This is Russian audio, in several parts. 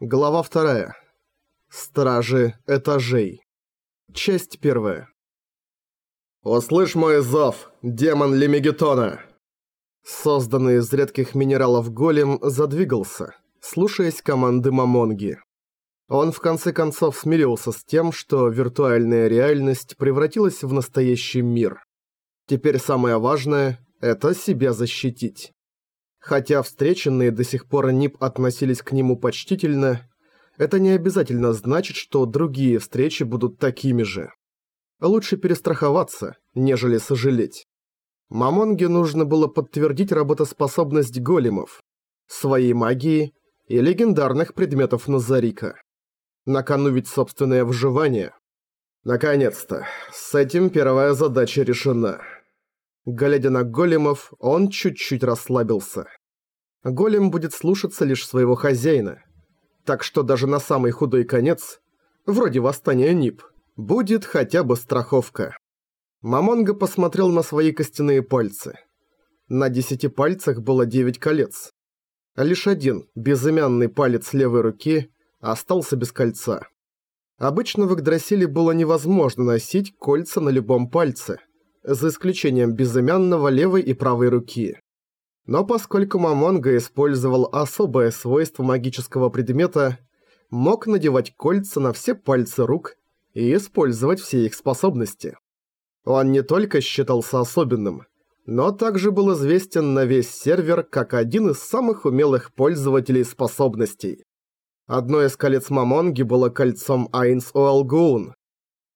Глава вторая. Стражи этажей. Часть первая. «Услышь мой зов, демон Лемегетона!» Созданный из редких минералов голем задвигался, слушаясь команды Мамонги. Он в конце концов смирился с тем, что виртуальная реальность превратилась в настоящий мир. Теперь самое важное – это себя защитить. Хотя встреченные до сих пор НИП относились к нему почтительно, это не обязательно значит, что другие встречи будут такими же. Лучше перестраховаться, нежели сожалеть. Мамонге нужно было подтвердить работоспособность големов, своей магии и легендарных предметов Назарика. На кону ведь собственное выживание. Наконец-то, с этим первая задача решена. Глядя на големов, он чуть-чуть расслабился. Голем будет слушаться лишь своего хозяина. Так что даже на самый худой конец, вроде восстания Нип, будет хотя бы страховка. Мамонга посмотрел на свои костяные пальцы. На десяти пальцах было девять колец. Лишь один, безымянный палец левой руки, остался без кольца. Обычно в Игдрасиле было невозможно носить кольца на любом пальце – за исключением безымянного левой и правой руки. Но поскольку Мамонга использовал особое свойство магического предмета, мог надевать кольца на все пальцы рук и использовать все их способности. Он не только считался особенным, но также был известен на весь сервер как один из самых умелых пользователей способностей. Одно из колец Мамонги было кольцом Айнс Уэлгоун,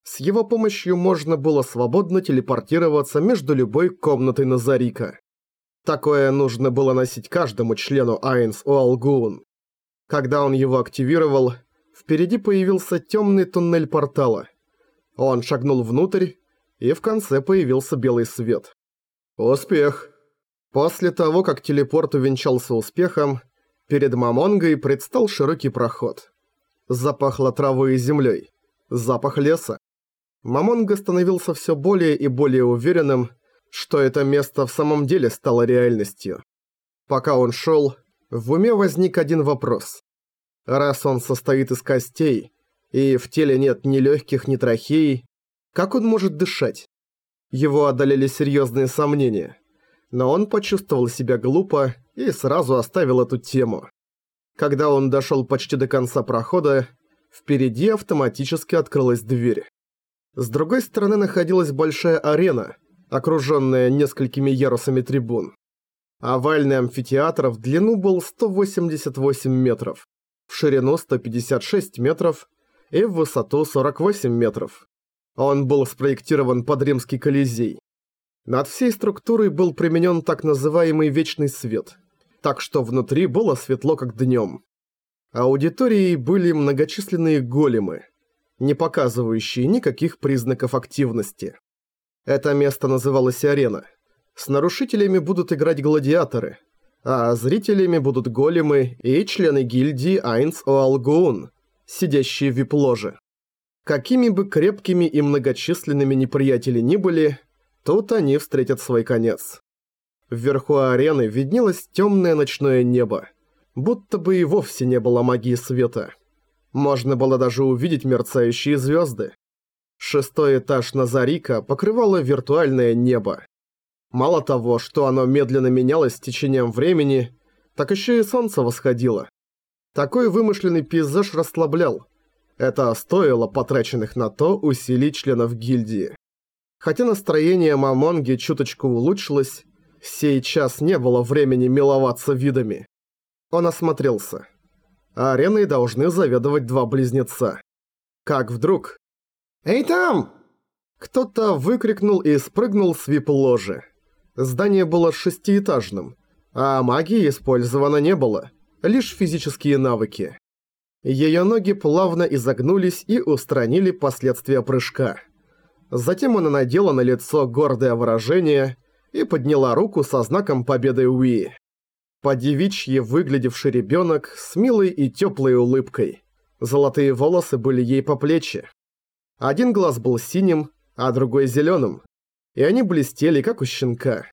с его помощью можно было свободно телепортироваться между любой комнатой Назарика. Такое нужно было носить каждому члену Айнс Уалгуун. Когда он его активировал, впереди появился темный туннель портала. Он шагнул внутрь, и в конце появился белый свет. Успех! После того, как телепорт увенчался успехом, перед Мамонгой предстал широкий проход. Запахло травой и землей. Запах леса. Мамонга становился все более и более уверенным, что это место в самом деле стало реальностью. Пока он шел, в уме возник один вопрос. Раз он состоит из костей, и в теле нет ни легких, ни трахеи, как он может дышать? Его одолели серьезные сомнения. Но он почувствовал себя глупо и сразу оставил эту тему. Когда он дошел почти до конца прохода, впереди автоматически открылась дверь. С другой стороны находилась большая арена, окруженная несколькими ярусами трибун. Овальный амфитеатр в длину был 188 метров, в ширину 156 метров и в высоту 48 метров. Он был спроектирован под римский колизей. Над всей структурой был применен так называемый вечный свет, так что внутри было светло как днем. Аудиторией были многочисленные големы – не показывающие никаких признаков активности. Это место называлось арена. С нарушителями будут играть гладиаторы, а зрителями будут големы и члены гильдии Айнс Оалгуун, сидящие в вип-ложе. Какими бы крепкими и многочисленными неприятели ни были, тут они встретят свой конец. Вверху арены виднелось темное ночное небо, будто бы и вовсе не было магии света. Можно было даже увидеть мерцающие звезды. Шестой этаж Назарика покрывало виртуальное небо. Мало того, что оно медленно менялось с течением времени, так еще и солнце восходило. Такой вымышленный пейзаж расслаблял. Это стоило потраченных на то усилий членов гильдии. Хотя настроение Мамонги чуточку улучшилось, сейчас не было времени миловаться видами. Он осмотрелся ареной должны заведовать два близнеца. Как вдруг... «Эй там!» Кто-то выкрикнул и спрыгнул с вип-ложи. Здание было шестиэтажным, а магии использовано не было, лишь физические навыки. Её ноги плавно изогнулись и устранили последствия прыжка. Затем она надела на лицо гордое выражение и подняла руку со знаком победы Уи. По-девичьи выглядевший ребенок с милой и теплой улыбкой. Золотые волосы были ей по плечи. Один глаз был синим, а другой зеленым, и они блестели, как у щенка.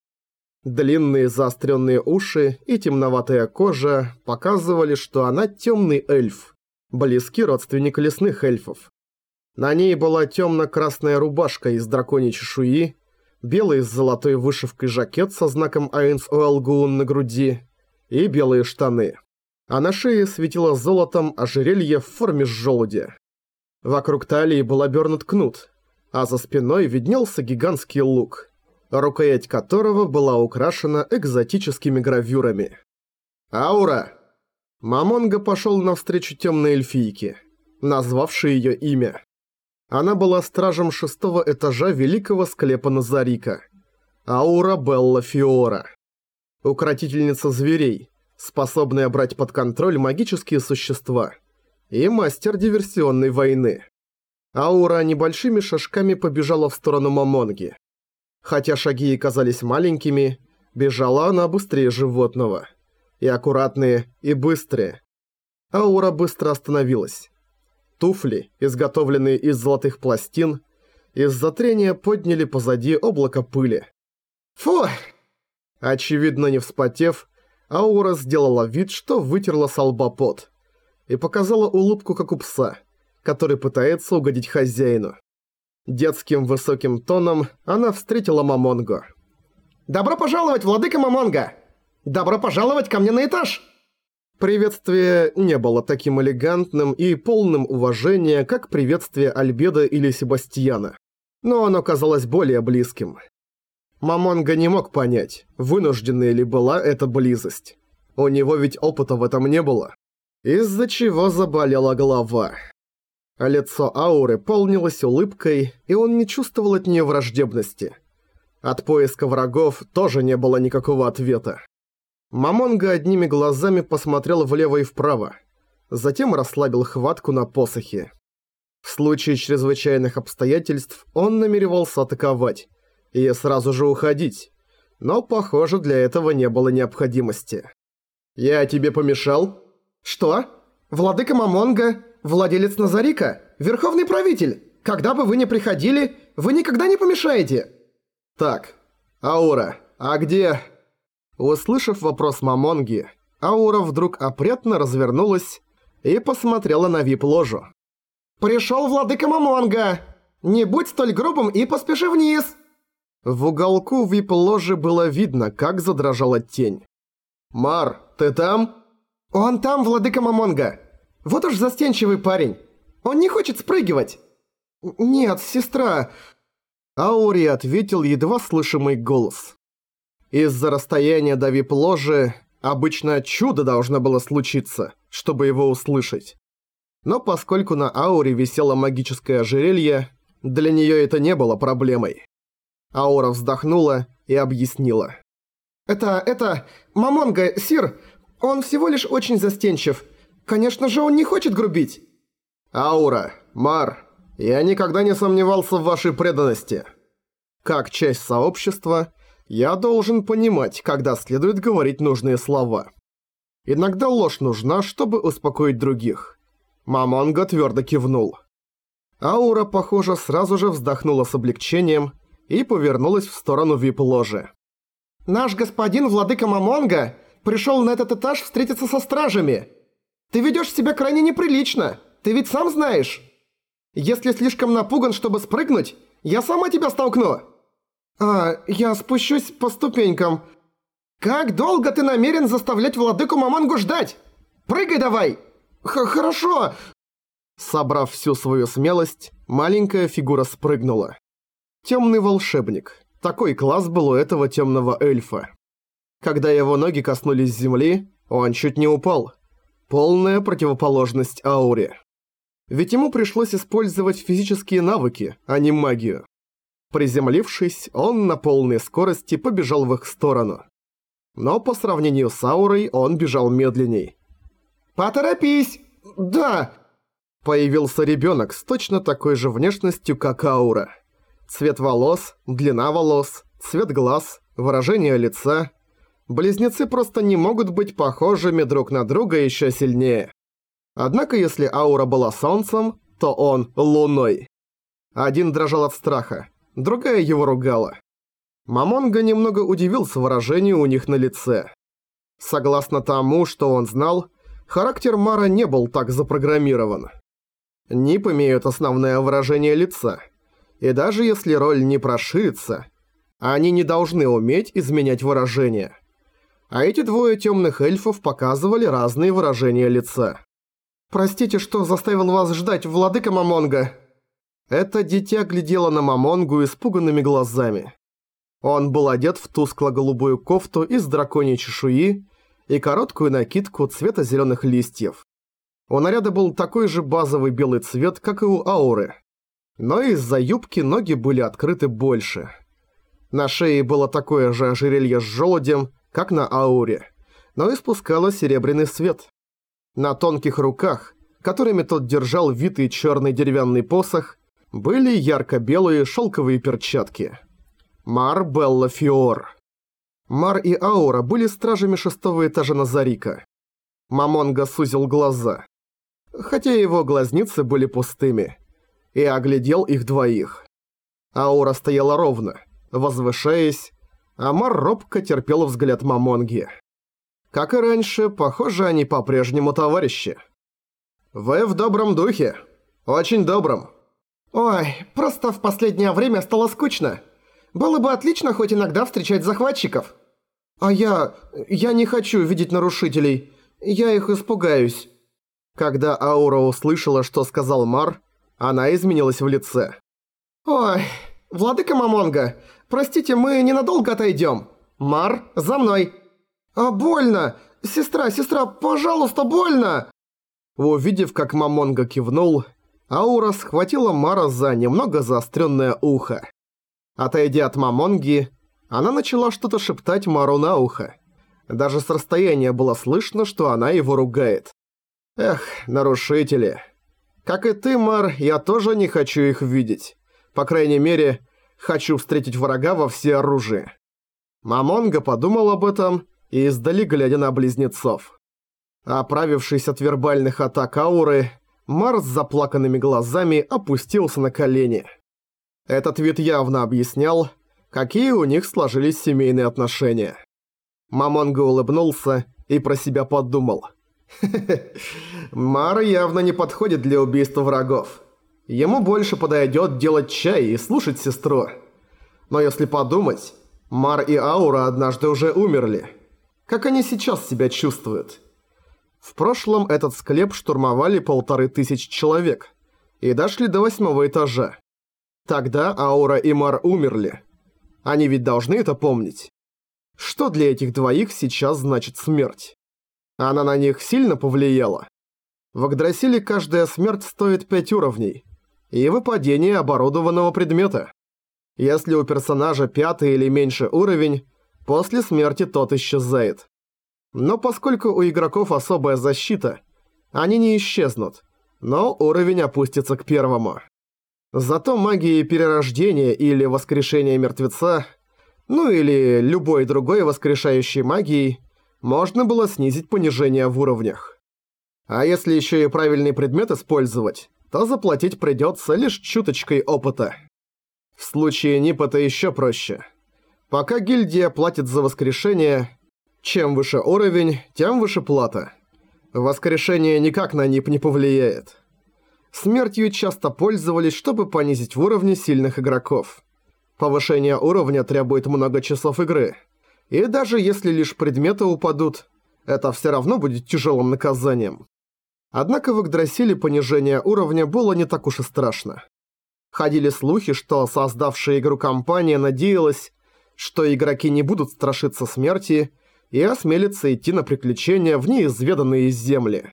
Длинные заостренные уши и темноватая кожа показывали, что она темный эльф. близкий родственник лесных эльфов. На ней была темно-красная рубашка из драконьей чешуи, белый с золотой вышивкой жакет со знаком Айнс Уэлгуун на груди и белые штаны. А на шее светило золотом ожерелье в форме желудя. Вокруг талии был обернут кнут, а за спиной виднелся гигантский лук, рукоять которого была украшена экзотическими гравюрами. «Аура!» Мамонга пошел навстречу темной эльфийке, назвавшей ее имя. Она была стражем шестого этажа великого склепа Назарика. Аура Белла Фиора. Укротительница зверей, способная брать под контроль магические существа. И мастер диверсионной войны. Аура небольшими шажками побежала в сторону Мамонги. Хотя шаги ей казались маленькими, бежала она быстрее животного. И аккуратные, и быстрые. Аура быстро остановилась. Туфли, изготовленные из золотых пластин, из-за трения подняли позади облако пыли. «Фу!» Очевидно, не вспотев, Аура сделала вид, что вытерла с и показала улыбку, как у пса, который пытается угодить хозяину. Детским высоким тоном она встретила Мамонго. «Добро пожаловать, владыка Мамонго! Добро пожаловать ко мне на этаж!» Приветствие не было таким элегантным и полным уважения, как приветствие Альбеда или Себастьяна. Но оно казалось более близким. Мамонга не мог понять, вынужденная ли была эта близость. У него ведь опыта в этом не было. Из-за чего заболела голова. Лицо Ауры полнилось улыбкой, и он не чувствовал от нее враждебности. От поиска врагов тоже не было никакого ответа. Мамонга одними глазами посмотрел влево и вправо, затем расслабил хватку на посохе. В случае чрезвычайных обстоятельств он намеревался атаковать и сразу же уходить, но, похоже, для этого не было необходимости. «Я тебе помешал?» «Что? Владыка Мамонга, владелец Назарика, верховный правитель. Когда бы вы ни приходили, вы никогда не помешаете». «Так, Аура, а где...» Услышав вопрос Мамонги, Аура вдруг опрятно развернулась и посмотрела на вип-ложу. «Пришёл владыка Мамонга! Не будь столь грубым и поспеши вниз!» В уголку вип-ложи было видно, как задрожала тень. «Мар, ты там?» «Он там, владыка Мамонга! Вот уж застенчивый парень! Он не хочет спрыгивать!» «Нет, сестра...» Аури ответил едва слышимый голос. Из-за расстояния до вип-ложи обычно чудо должно было случиться, чтобы его услышать. Но поскольку на ауре висело магическое ожерелье, для нее это не было проблемой. Аура вздохнула и объяснила. «Это... это... Мамонга, Сир, он всего лишь очень застенчив. Конечно же, он не хочет грубить». «Аура, Мар, я никогда не сомневался в вашей преданности. Как часть сообщества, я должен понимать, когда следует говорить нужные слова. Иногда ложь нужна, чтобы успокоить других. Мамонга твердо кивнул. Аура, похоже, сразу же вздохнула с облегчением и повернулась в сторону вип-ложи. «Наш господин владыка Мамонга пришел на этот этаж встретиться со стражами. Ты ведешь себя крайне неприлично, ты ведь сам знаешь. Если слишком напуган, чтобы спрыгнуть, я сама тебя столкну». «А, я спущусь по ступенькам. Как долго ты намерен заставлять владыку Мамангу ждать? Прыгай давай!» Х «Хорошо!» Собрав всю свою смелость, маленькая фигура спрыгнула. Темный волшебник. Такой класс был у этого темного эльфа. Когда его ноги коснулись земли, он чуть не упал. Полная противоположность ауре. Ведь ему пришлось использовать физические навыки, а не магию. Приземлившись, он на полной скорости побежал в их сторону. Но по сравнению с аурой он бежал медленней. «Поторопись! Да!» Появился ребенок с точно такой же внешностью, как аура. Цвет волос, длина волос, цвет глаз, выражение лица. Близнецы просто не могут быть похожими друг на друга еще сильнее. Однако если аура была солнцем, то он луной. Один дрожал от страха, другая его ругала. Мамонга немного удивился выражению у них на лице. Согласно тому, что он знал, характер Мара не был так запрограммирован. НИП имеют основное выражение лица, и даже если роль не проширится, они не должны уметь изменять выражение. А эти двое темных эльфов показывали разные выражения лица. «Простите, что заставил вас ждать, владыка Мамонга?» Это дитя глядело на Мамонгу испуганными глазами. Он был одет в тускло-голубую кофту из драконьей чешуи и короткую накидку цвета зеленых листьев. У наряда был такой же базовый белый цвет, как и у ауры. Но из-за юбки ноги были открыты больше. На шее было такое же ожерелье с желудем, как на ауре, но испускало серебряный свет. На тонких руках, которыми тот держал витый черный деревянный посох, были ярко-белые шелковые перчатки. Мар Белла Фиор. Мар и Аура были стражами шестого этажа Назарика. Мамонга сузил глаза. Хотя его глазницы были пустыми. И оглядел их двоих. Аура стояла ровно, возвышаясь, Амар робко терпел взгляд Мамонги. Как и раньше, похоже, они по-прежнему товарищи. «Вы в добром духе. Очень добром». «Ой, просто в последнее время стало скучно. Было бы отлично хоть иногда встречать захватчиков». «А я... я не хочу видеть нарушителей. Я их испугаюсь». Когда Аура услышала, что сказал Мар, она изменилась в лице. «Ой, владыка Мамонга, Простите, мы ненадолго отойдем. Мар, за мной. А больно! Сестра, сестра, пожалуйста, больно!» Увидев, как Мамонга кивнул, Аура схватила Мара за немного заостренное ухо. Отойдя от Мамонги, она начала что-то шептать Мару на ухо. Даже с расстояния было слышно, что она его ругает. Эх, нарушители. Как и ты, Мар, я тоже не хочу их видеть. По крайней мере, Хочу встретить врага во все оружие. Мамонга подумал об этом и издали глядя на близнецов. Оправившись от вербальных атак ауры, Марс с заплаканными глазами опустился на колени. Этот вид явно объяснял, какие у них сложились семейные отношения. Мамонга улыбнулся и про себя подумал. «Хе-хе, Мар явно не подходит для убийства врагов. Ему больше подойдет делать чай и слушать сестру. Но если подумать, Мар и Аура однажды уже умерли. Как они сейчас себя чувствуют? В прошлом этот склеп штурмовали полторы тысячи человек и дошли до восьмого этажа. Тогда Аура и Мар умерли. Они ведь должны это помнить. Что для этих двоих сейчас значит смерть? Она на них сильно повлияла? В Агдрасиле каждая смерть стоит 5 уровней – и выпадение оборудованного предмета. Если у персонажа пятый или меньше уровень, после смерти тот исчезает. Но поскольку у игроков особая защита, они не исчезнут, но уровень опустится к первому. Зато магией перерождения или воскрешения мертвеца, ну или любой другой воскрешающей магией, можно было снизить понижение в уровнях. А если еще и правильный предмет использовать, то заплатить придется лишь чуточкой опыта. В случае НИП это еще проще. Пока гильдия платит за воскрешение, чем выше уровень, тем выше плата. Воскрешение никак на НИП не повлияет. Смертью часто пользовались, чтобы понизить в уровне сильных игроков. Повышение уровня требует много часов игры. И даже если лишь предметы упадут, это все равно будет тяжелым наказанием. Однако в Игдрасиле понижение уровня было не так уж и страшно. Ходили слухи, что создавшая игру компания надеялась, что игроки не будут страшиться смерти и осмелятся идти на приключения в неизведанные земли.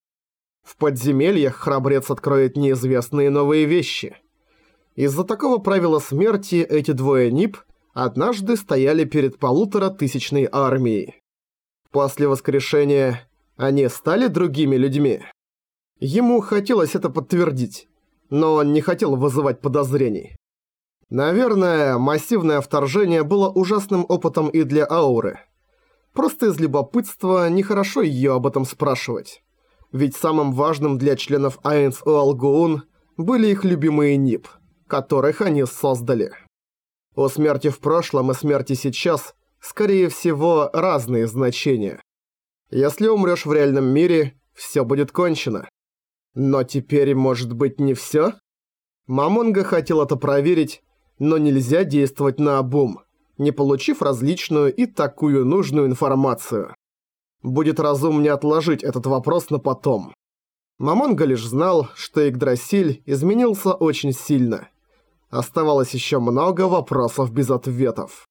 В подземельях храбрец откроет неизвестные новые вещи. Из-за такого правила смерти эти двое НИП однажды стояли перед полутора тысячной армией. После воскрешения они стали другими людьми. Ему хотелось это подтвердить, но он не хотел вызывать подозрений. Наверное, массивное вторжение было ужасным опытом и для Ауры. Просто из любопытства нехорошо её об этом спрашивать. Ведь самым важным для членов Айнс Уалгуун были их любимые НИП, которых они создали. У смерти в прошлом и смерти сейчас, скорее всего, разные значения. Если умрёшь в реальном мире – все будет кончено. Но теперь, может быть, не все? Мамонга хотел это проверить, но нельзя действовать на обум, не получив различную и такую нужную информацию. Будет разумнее отложить этот вопрос на потом. Мамонга лишь знал, что Игдрасиль изменился очень сильно. Оставалось еще много вопросов без ответов.